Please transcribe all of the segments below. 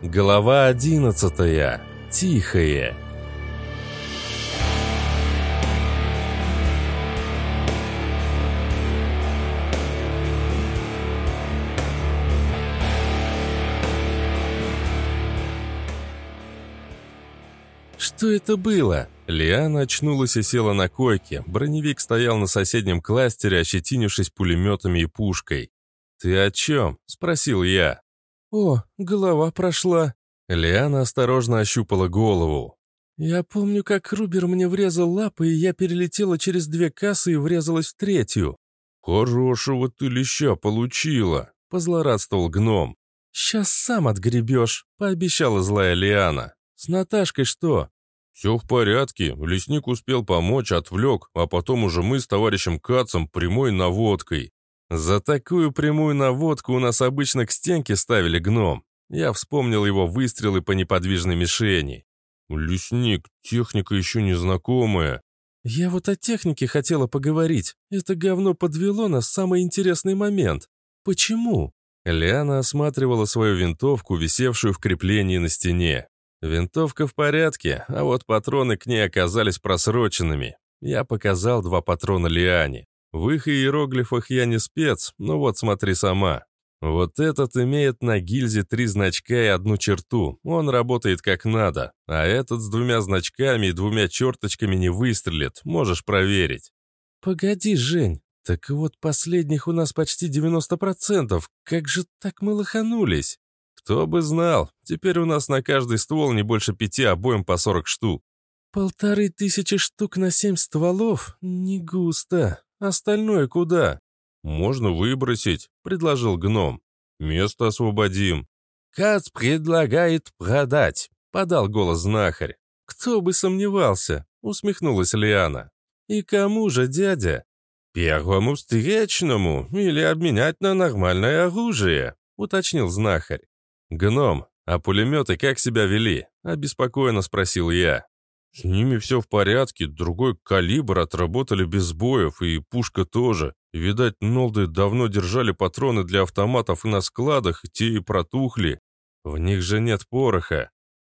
Глава одиннадцатая. Тихое. Что это было? Лиана очнулась и села на койке. Броневик стоял на соседнем кластере, ощетинившись пулеметами и пушкой. «Ты о чем?» – спросил я. «О, голова прошла». Лиана осторожно ощупала голову. «Я помню, как Рубер мне врезал лапы, и я перелетела через две кассы и врезалась в третью». «Хорошего ты леща получила», — позлорадствовал гном. «Сейчас сам отгребешь», — пообещала злая Лиана. «С Наташкой что?» «Все в порядке. Лесник успел помочь, отвлек, а потом уже мы с товарищем Кацом прямой наводкой. За такую прямую наводку у нас обычно к стенке ставили гном. Я вспомнил его выстрелы по неподвижной мишени. «Лесник, техника еще не знакомая». «Я вот о технике хотела поговорить. Это говно подвело нас в самый интересный момент. Почему?» Лиана осматривала свою винтовку, висевшую в креплении на стене. Винтовка в порядке, а вот патроны к ней оказались просроченными. Я показал два патрона Лиане. В их иероглифах я не спец, но вот смотри сама. Вот этот имеет на гильзе три значка и одну черту. Он работает как надо. А этот с двумя значками и двумя черточками не выстрелит. Можешь проверить. Погоди, Жень. Так вот последних у нас почти 90%. Как же так мы лоханулись? Кто бы знал. Теперь у нас на каждый ствол не больше пяти обоим по 40 штук. Полторы тысячи штук на семь стволов? Не густо. Остальное куда? Можно выбросить, предложил гном. Место освободим. Кац предлагает продать, подал голос знахарь. Кто бы сомневался, усмехнулась Лиана. И кому же, дядя? Первому встречному или обменять на нормальное оружие, уточнил знахарь. Гном, а пулеметы как себя вели? Обеспокоенно спросил я. С ними все в порядке, другой калибр отработали без боев, и пушка тоже. Видать, нолды давно держали патроны для автоматов на складах, те и протухли. В них же нет пороха.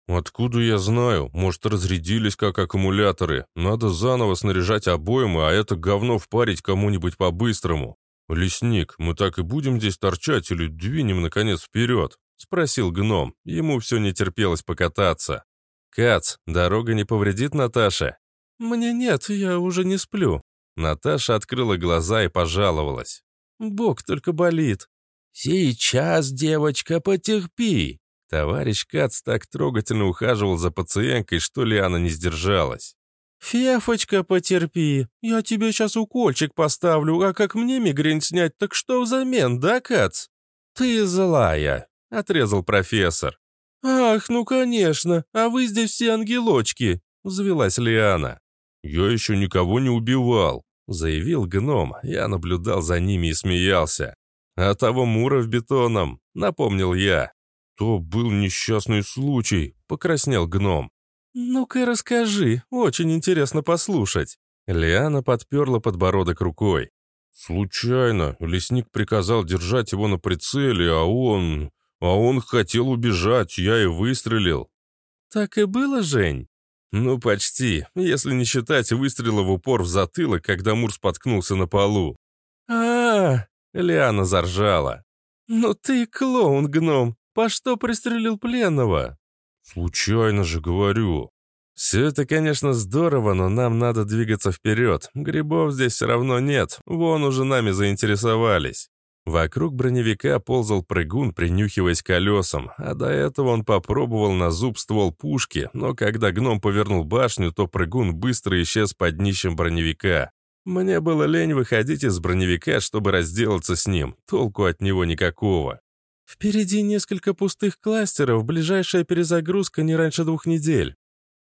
Откуда я знаю? Может, разрядились как аккумуляторы. Надо заново снаряжать обоймы, а это говно впарить кому-нибудь по-быстрому. «Лесник, мы так и будем здесь торчать или двинем, наконец, вперед?» — спросил гном. Ему все не терпелось покататься. «Кац, дорога не повредит Наташе?» «Мне нет, я уже не сплю». Наташа открыла глаза и пожаловалась. «Бог только болит». «Сейчас, девочка, потерпи!» Товарищ Кац так трогательно ухаживал за пациенткой, что Лиана не сдержалась. «Фефочка, потерпи. Я тебе сейчас укольчик поставлю, а как мне мигрень снять, так что взамен, да, Кац?» «Ты злая», — отрезал профессор. «Ах, ну конечно, а вы здесь все ангелочки!» — взвелась Лиана. «Я еще никого не убивал», — заявил гном. Я наблюдал за ними и смеялся. «А того Мура в бетоном», — напомнил я. «То был несчастный случай», — покраснел гном. «Ну-ка расскажи, очень интересно послушать». Лиана подперла подбородок рукой. «Случайно. Лесник приказал держать его на прицеле, а он... А он хотел убежать, я и выстрелил. Так и было, Жень? Ну, почти, если не считать выстрела в упор в затылок, когда Мур споткнулся на полу. а, -а, -а Лиана заржала. «Ну ты клоун, гном! По что пристрелил пленного?» «Случайно же говорю». «Все это, конечно, здорово, но нам надо двигаться вперед. Грибов здесь все равно нет, вон уже нами заинтересовались». Вокруг броневика ползал прыгун, принюхиваясь колесам, а до этого он попробовал на зуб ствол пушки, но когда гном повернул башню, то прыгун быстро исчез под днищем броневика. Мне было лень выходить из броневика, чтобы разделаться с ним, толку от него никакого. Впереди несколько пустых кластеров, ближайшая перезагрузка не раньше двух недель.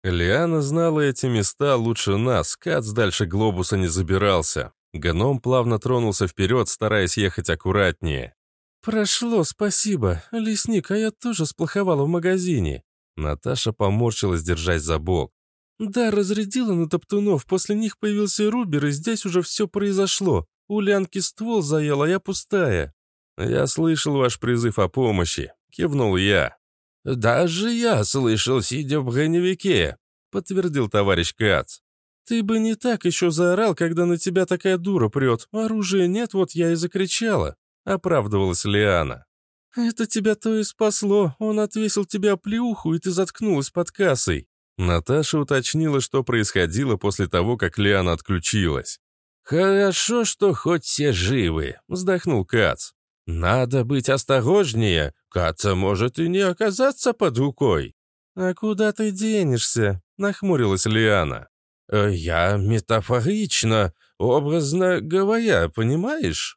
Лиана знала эти места лучше нас, Кац дальше глобуса не забирался. Гном плавно тронулся вперед, стараясь ехать аккуратнее. «Прошло, спасибо. Лесник, а я тоже сплоховала в магазине». Наташа поморщилась, держась за бок. «Да, разрядила на топтунов, после них появился Рубер, и здесь уже все произошло. У Лянки ствол заел, а я пустая». «Я слышал ваш призыв о помощи», — кивнул я. «Даже я слышал, сидя в броневике», — подтвердил товарищ Кац. «Ты бы не так еще заорал, когда на тебя такая дура прет. Оружия нет, вот я и закричала», — оправдывалась Лиана. «Это тебя то и спасло. Он отвесил тебя плюху, и ты заткнулась под кассой». Наташа уточнила, что происходило после того, как Лиана отключилась. «Хорошо, что хоть все живы», — вздохнул Кац. «Надо быть осторожнее. Каца может и не оказаться под рукой». «А куда ты денешься?» — нахмурилась Лиана. «Э, «Я метафорично, образно говоря, понимаешь?»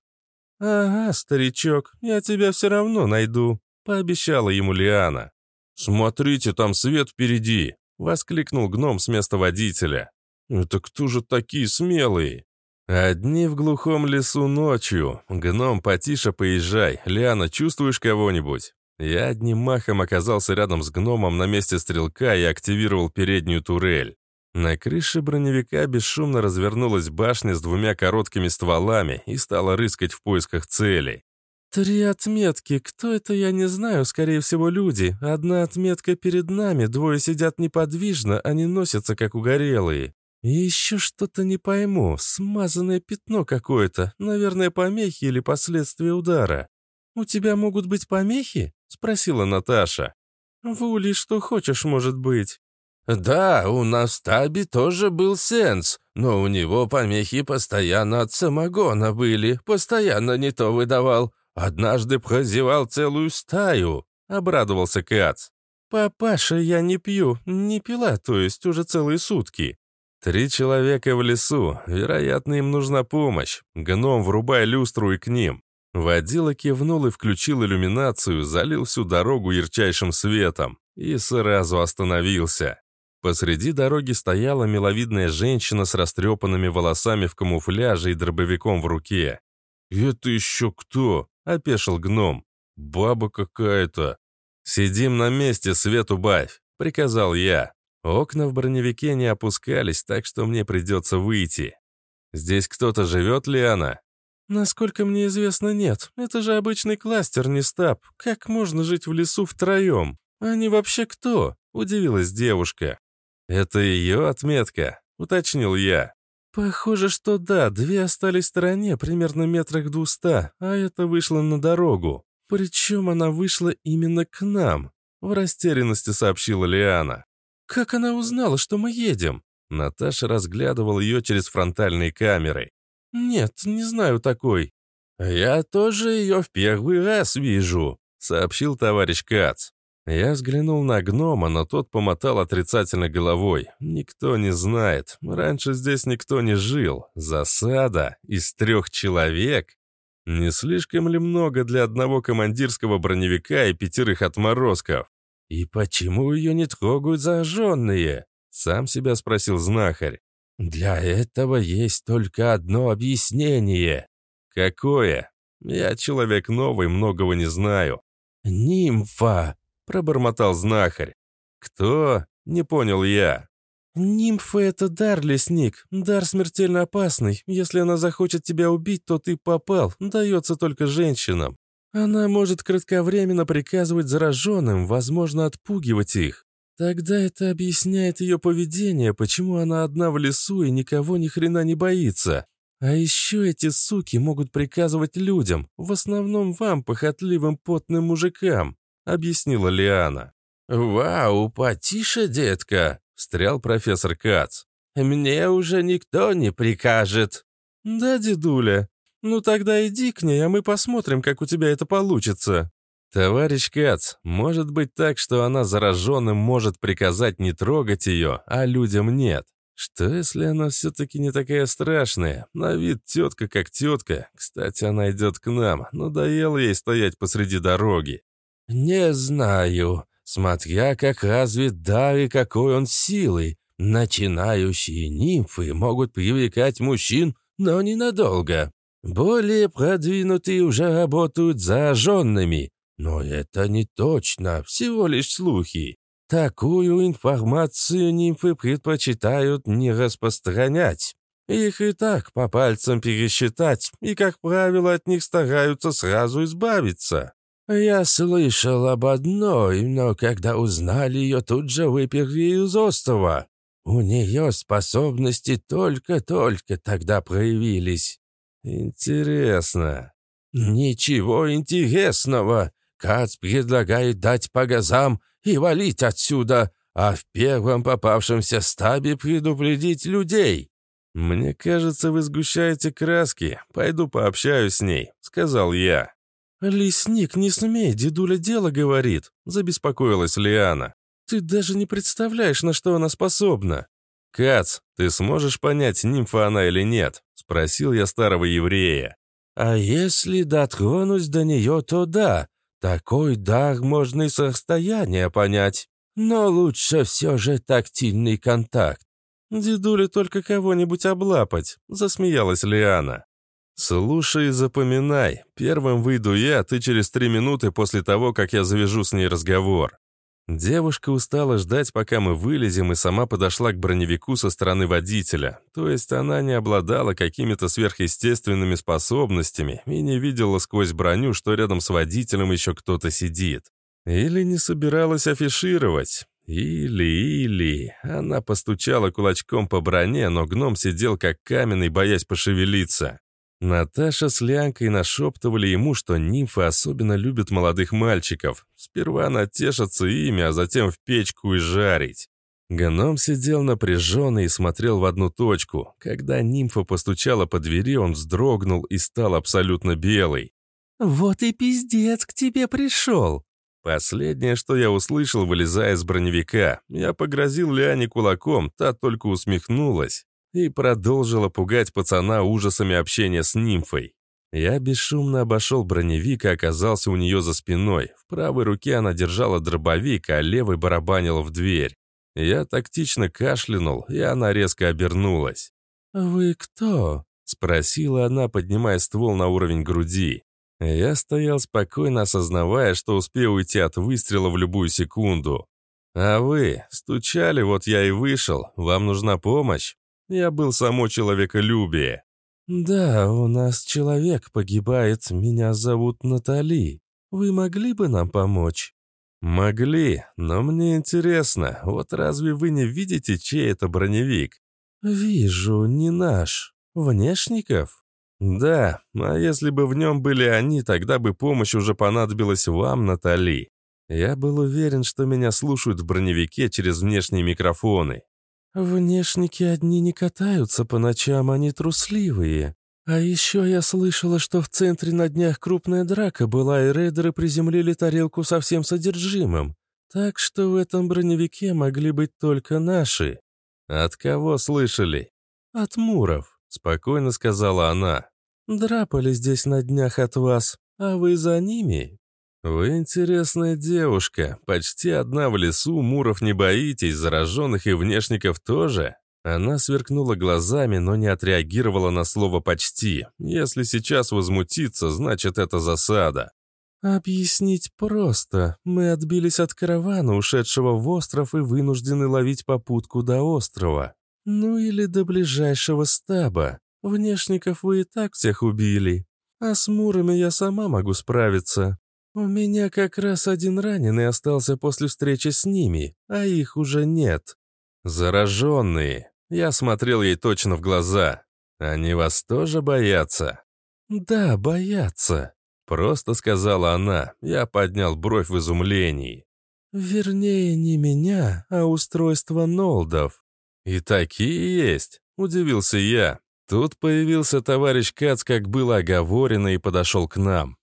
«Ага, старичок, я тебя все равно найду», — пообещала ему Лиана. «Смотрите, там свет впереди!» — воскликнул гном с места водителя. «Это кто же такие смелые?» «Одни в глухом лесу ночью. Гном, потише поезжай. Лиана, чувствуешь кого-нибудь?» Я одним махом оказался рядом с гномом на месте стрелка и активировал переднюю турель. На крыше броневика бесшумно развернулась башня с двумя короткими стволами и стала рыскать в поисках целей. «Три отметки. Кто это, я не знаю. Скорее всего, люди. Одна отметка перед нами, двое сидят неподвижно, они носятся, как угорелые. И еще что-то не пойму. Смазанное пятно какое-то. Наверное, помехи или последствия удара. «У тебя могут быть помехи?» — спросила Наташа. «В Улей что хочешь, может быть». «Да, у нас Таби тоже был сенс, но у него помехи постоянно от самогона были, постоянно не то выдавал. Однажды прозевал целую стаю», — обрадовался Кац. «Папаша, я не пью, не пила, то есть уже целые сутки». Три человека в лесу. Вероятно, им нужна помощь. Гном, врубай люстру и к ним. Водила кивнул и включил иллюминацию, залил всю дорогу ярчайшим светом. И сразу остановился. Посреди дороги стояла миловидная женщина с растрепанными волосами в камуфляже и дробовиком в руке. «Это еще кто?» — опешил гном. «Баба какая-то». «Сидим на месте, свет убавь», — приказал я. Окна в броневике не опускались, так что мне придется выйти. Здесь кто-то живет ли она? Насколько мне известно, нет. Это же обычный кластер, не стаб. Как можно жить в лесу втроем? Они вообще кто? Удивилась девушка. Это ее отметка, уточнил я. Похоже, что да, две остались в стороне, примерно метрах двуста, а это вышло на дорогу. Причем она вышла именно к нам, в растерянности сообщила Лиана. «Как она узнала, что мы едем?» Наташа разглядывал ее через фронтальные камеры. «Нет, не знаю такой». «Я тоже ее в первый раз вижу», — сообщил товарищ Кац. Я взглянул на гнома, но тот помотал отрицательно головой. «Никто не знает. Раньше здесь никто не жил. Засада из трех человек. Не слишком ли много для одного командирского броневика и пятерых отморозков?» «И почему ее не трогают зажженные?» — сам себя спросил знахарь. «Для этого есть только одно объяснение». «Какое?» «Я человек новый, многого не знаю». «Нимфа!» — пробормотал знахарь. «Кто?» — не понял я. «Нимфа — это дар, лесник. Дар смертельно опасный. Если она захочет тебя убить, то ты попал. Дается только женщинам. Она может кратковременно приказывать зараженным, возможно, отпугивать их. Тогда это объясняет ее поведение, почему она одна в лесу и никого ни хрена не боится. А еще эти суки могут приказывать людям, в основном вам, похотливым потным мужикам», — объяснила Лиана. «Вау, потише, детка», — встрял профессор Кац. «Мне уже никто не прикажет». «Да, дедуля», «Ну тогда иди к ней, а мы посмотрим, как у тебя это получится». «Товарищ Кац, может быть так, что она зараженным может приказать не трогать ее, а людям нет. Что, если она все-таки не такая страшная? На вид тетка как тетка. Кстати, она идет к нам. Надоело ей стоять посреди дороги». «Не знаю. Смотря как развит дар и какой он силой. Начинающие нимфы могут привлекать мужчин, но ненадолго. Более продвинутые уже работают зараженными, но это не точно, всего лишь слухи. Такую информацию нимфы предпочитают не распространять. Их и так по пальцам пересчитать, и, как правило, от них стараются сразу избавиться. «Я слышал об одной, но когда узнали ее, тут же выперли из острова. У нее способности только-только тогда проявились». «Интересно». «Ничего интересного. Кац предлагает дать по газам и валить отсюда, а в первом попавшемся стабе предупредить людей». «Мне кажется, вы сгущаете краски. Пойду пообщаюсь с ней», — сказал я. «Лесник, не смей, дедуля дело говорит», — забеспокоилась Лиана. «Ты даже не представляешь, на что она способна». «Кац, ты сможешь понять, нимфа она или нет?» — спросил я старого еврея. «А если дотронусь до нее, то да. Такой дар можно и с расстояния понять. Но лучше все же тактильный контакт. «Дедуля, только кого-нибудь облапать», — засмеялась Лиана. «Слушай и запоминай. Первым выйду я, ты через три минуты после того, как я завяжу с ней разговор». Девушка устала ждать, пока мы вылезем, и сама подошла к броневику со стороны водителя. То есть она не обладала какими-то сверхъестественными способностями и не видела сквозь броню, что рядом с водителем еще кто-то сидит. Или не собиралась афишировать. Или-или... Она постучала кулачком по броне, но гном сидел как каменный, боясь пошевелиться. Наташа с Лянкой нашептывали ему, что нимфы особенно любят молодых мальчиков. Сперва натешатся ими, а затем в печку и жарить. Гном сидел напряженный и смотрел в одну точку. Когда нимфа постучала по двери, он вздрогнул и стал абсолютно белый. «Вот и пиздец к тебе пришел!» Последнее, что я услышал, вылезая из броневика, я погрозил Лиане кулаком, та только усмехнулась и продолжила пугать пацана ужасами общения с нимфой. Я бесшумно обошел броневик и оказался у нее за спиной. В правой руке она держала дробовик, а левой барабанила в дверь. Я тактично кашлянул, и она резко обернулась. «Вы кто?» — спросила она, поднимая ствол на уровень груди. Я стоял спокойно, осознавая, что успею уйти от выстрела в любую секунду. «А вы? Стучали, вот я и вышел. Вам нужна помощь?» Я был само человеколюбие. «Да, у нас человек погибает. Меня зовут Натали. Вы могли бы нам помочь?» «Могли, но мне интересно, вот разве вы не видите, чей это броневик?» «Вижу, не наш. Внешников?» «Да, а если бы в нем были они, тогда бы помощь уже понадобилась вам, Натали. Я был уверен, что меня слушают в броневике через внешние микрофоны». «Внешники одни не катаются по ночам, они трусливые. А еще я слышала, что в центре на днях крупная драка была, и рейдеры приземлили тарелку со всем содержимым. Так что в этом броневике могли быть только наши». «От кого слышали?» «От Муров» спокойно сказала она. «Драпали здесь на днях от вас, а вы за ними?» «Вы интересная девушка. Почти одна в лесу, муров не боитесь, зараженных и внешников тоже?» Она сверкнула глазами, но не отреагировала на слово «почти». Если сейчас возмутиться, значит, это засада. «Объяснить просто. Мы отбились от каравана, ушедшего в остров, и вынуждены ловить попутку до острова. Ну или до ближайшего стаба. Внешников вы и так всех убили. А с мурами я сама могу справиться. У меня как раз один раненый остался после встречи с ними, а их уже нет. Зараженные. Я смотрел ей точно в глаза. Они вас тоже боятся? Да, боятся. Просто сказала она. Я поднял бровь в изумлении. Вернее, не меня, а устройство Нолдов. «И такие есть», — удивился я. Тут появился товарищ Кац, как было оговорено, и подошел к нам.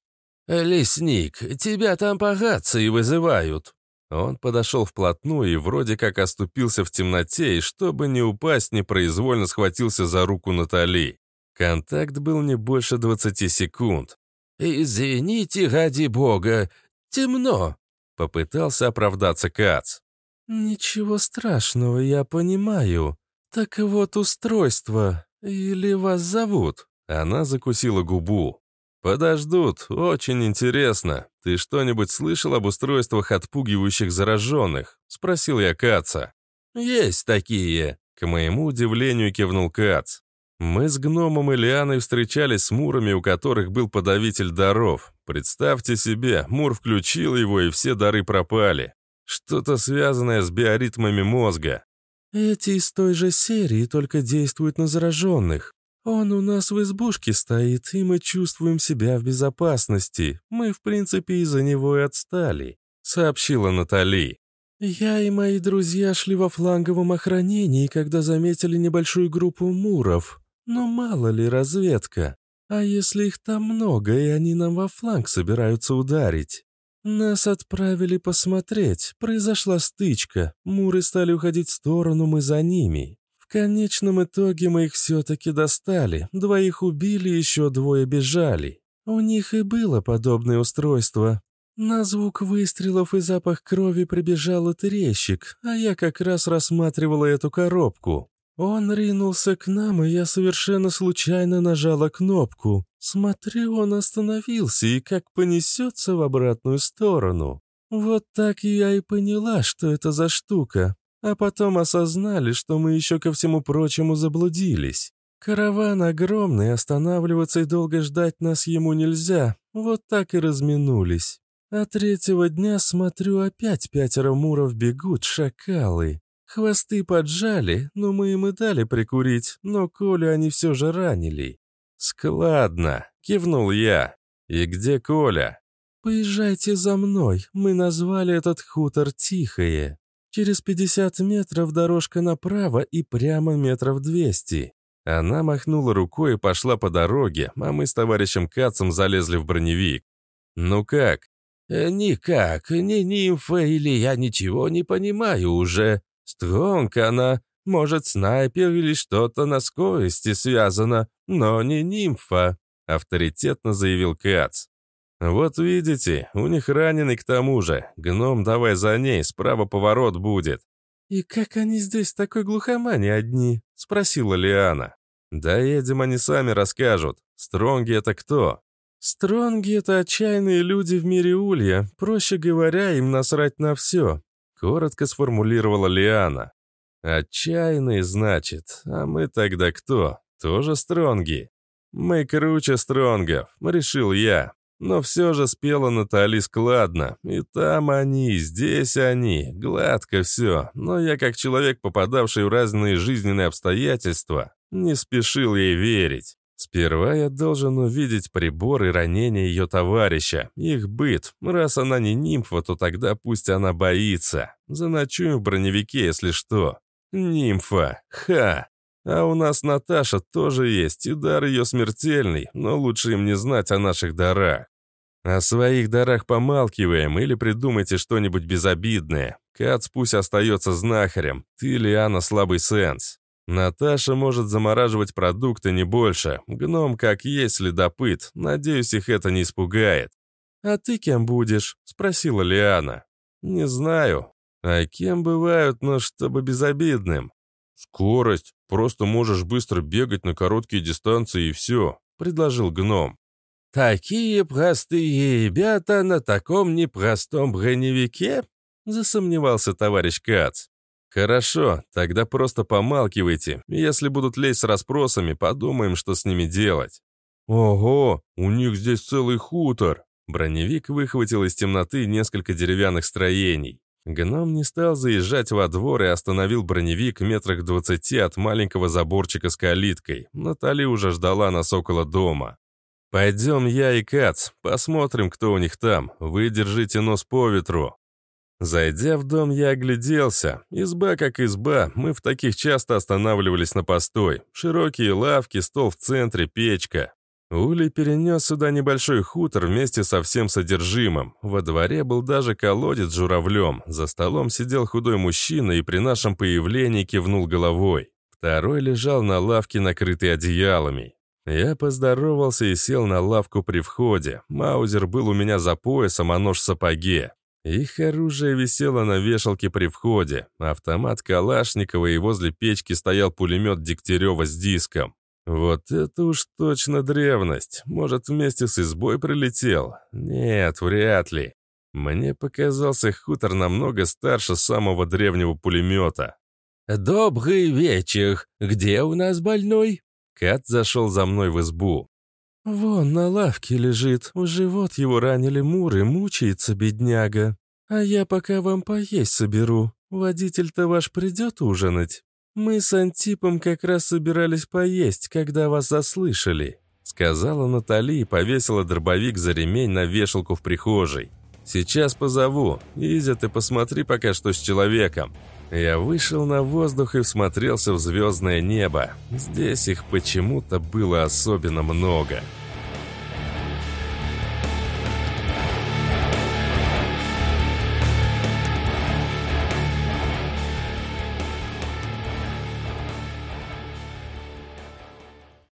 «Лесник, тебя там по и вызывают». Он подошел вплотную и вроде как оступился в темноте, и чтобы не упасть, непроизвольно схватился за руку Натали. Контакт был не больше 20 секунд. «Извините, ради бога, темно», — попытался оправдаться Кац. «Ничего страшного, я понимаю. Так вот устройство. Или вас зовут?» Она закусила губу. «Подождут, очень интересно. Ты что-нибудь слышал об устройствах, отпугивающих зараженных?» — спросил я Каца. «Есть такие», — к моему удивлению кивнул Кац. Мы с гномом и Лианой встречались с мурами, у которых был подавитель даров. Представьте себе, мур включил его, и все дары пропали. Что-то связанное с биоритмами мозга. Эти из той же серии, только действуют на зараженных. Он у нас в избушке стоит, и мы чувствуем себя в безопасности. Мы, в принципе, из-за него и отстали», — сообщила Натали. «Я и мои друзья шли во фланговом охранении, когда заметили небольшую группу муров. Но мало ли разведка. А если их там много, и они нам во фланг собираются ударить? Нас отправили посмотреть. Произошла стычка. Муры стали уходить в сторону, мы за ними. Конечном итоге мы их все-таки достали. Двоих убили, еще двое бежали. У них и было подобное устройство. На звук выстрелов и запах крови прибежал трещик, а я как раз рассматривала эту коробку. Он ринулся к нам, и я совершенно случайно нажала кнопку. Смотрю, он остановился и как понесется в обратную сторону. Вот так я и поняла, что это за штука. А потом осознали, что мы еще ко всему прочему заблудились. Караван огромный, останавливаться и долго ждать нас ему нельзя. Вот так и разминулись. А третьего дня, смотрю, опять пятеро муров бегут, шакалы. Хвосты поджали, но мы им и дали прикурить, но Колю они все же ранили. «Складно», — кивнул я. «И где Коля?» «Поезжайте за мной, мы назвали этот хутор Тихое. Через 50 метров дорожка направо и прямо метров 200». Она махнула рукой и пошла по дороге, а мы с товарищем Кацем залезли в броневик. «Ну как?» «Э, «Никак, ни нимфа или я ничего не понимаю уже», Стронг она, может, снайпер или что-то на скорости связано, но не нимфа», — авторитетно заявил Кац. «Вот видите, у них раненый к тому же. Гном давай за ней, справа поворот будет». «И как они здесь такой глухомани одни?» — спросила Лиана. «Да едем, они сами расскажут. Стронги — это кто?» «Стронги — это отчаянные люди в мире Улья. Проще говоря, им насрать на все. Коротко сформулировала Лиана. «Отчаянный, значит. А мы тогда кто? Тоже стронги?» «Мы круче стронгов», — решил я. Но все же спела Натали складно. И там они, и здесь они. Гладко все. Но я, как человек, попадавший в разные жизненные обстоятельства, не спешил ей верить. Сперва я должен увидеть прибор и ранение ее товарища, их быт. Раз она не нимфа, то тогда пусть она боится. Заночуем в броневике, если что. Нимфа. Ха. А у нас Наташа тоже есть, и дар ее смертельный, но лучше им не знать о наших дарах. О своих дарах помалкиваем или придумайте что-нибудь безобидное. Кац пусть остается знахарем, ты, Лиана, слабый сенс. Наташа может замораживать продукты не больше. Гном как есть следопыт. Надеюсь, их это не испугает. «А ты кем будешь?» — спросила Лиана. «Не знаю. А кем бывают, но чтобы безобидным?» «Скорость. Просто можешь быстро бегать на короткие дистанции и все», — предложил гном. «Такие простые ребята на таком непростом броневике?» — засомневался товарищ Кац. «Хорошо, тогда просто помалкивайте. Если будут лезть с расспросами, подумаем, что с ними делать». «Ого, у них здесь целый хутор!» Броневик выхватил из темноты несколько деревянных строений. Гном не стал заезжать во двор и остановил броневик метрах двадцати от маленького заборчика с калиткой. Натали уже ждала нас около дома. «Пойдем я и Кац, посмотрим, кто у них там. Вы держите нос по ветру». Зайдя в дом, я огляделся. Изба как изба, мы в таких часто останавливались на постой. Широкие лавки, стол в центре, печка. Ули перенес сюда небольшой хутор вместе со всем содержимым. Во дворе был даже колодец с журавлем. За столом сидел худой мужчина и при нашем появлении кивнул головой. Второй лежал на лавке, накрытый одеялами. Я поздоровался и сел на лавку при входе. Маузер был у меня за поясом, а нож в сапоге. Их оружие висело на вешалке при входе. Автомат Калашникова и возле печки стоял пулемет Дегтярева с диском. Вот это уж точно древность. Может, вместе с избой прилетел? Нет, вряд ли. Мне показался хутор намного старше самого древнего пулемета. «Добрый вечер. Где у нас больной?» Кат зашел за мной в избу. «Вон на лавке лежит, в живот его ранили муры, мучается бедняга. А я пока вам поесть соберу. Водитель-то ваш придет ужинать? Мы с Антипом как раз собирались поесть, когда вас заслышали», сказала Натали и повесила дробовик за ремень на вешалку в прихожей. «Сейчас позову. Изя, ты посмотри пока что с человеком». Я вышел на воздух и всмотрелся в звездное небо. Здесь их почему-то было особенно много. «Много».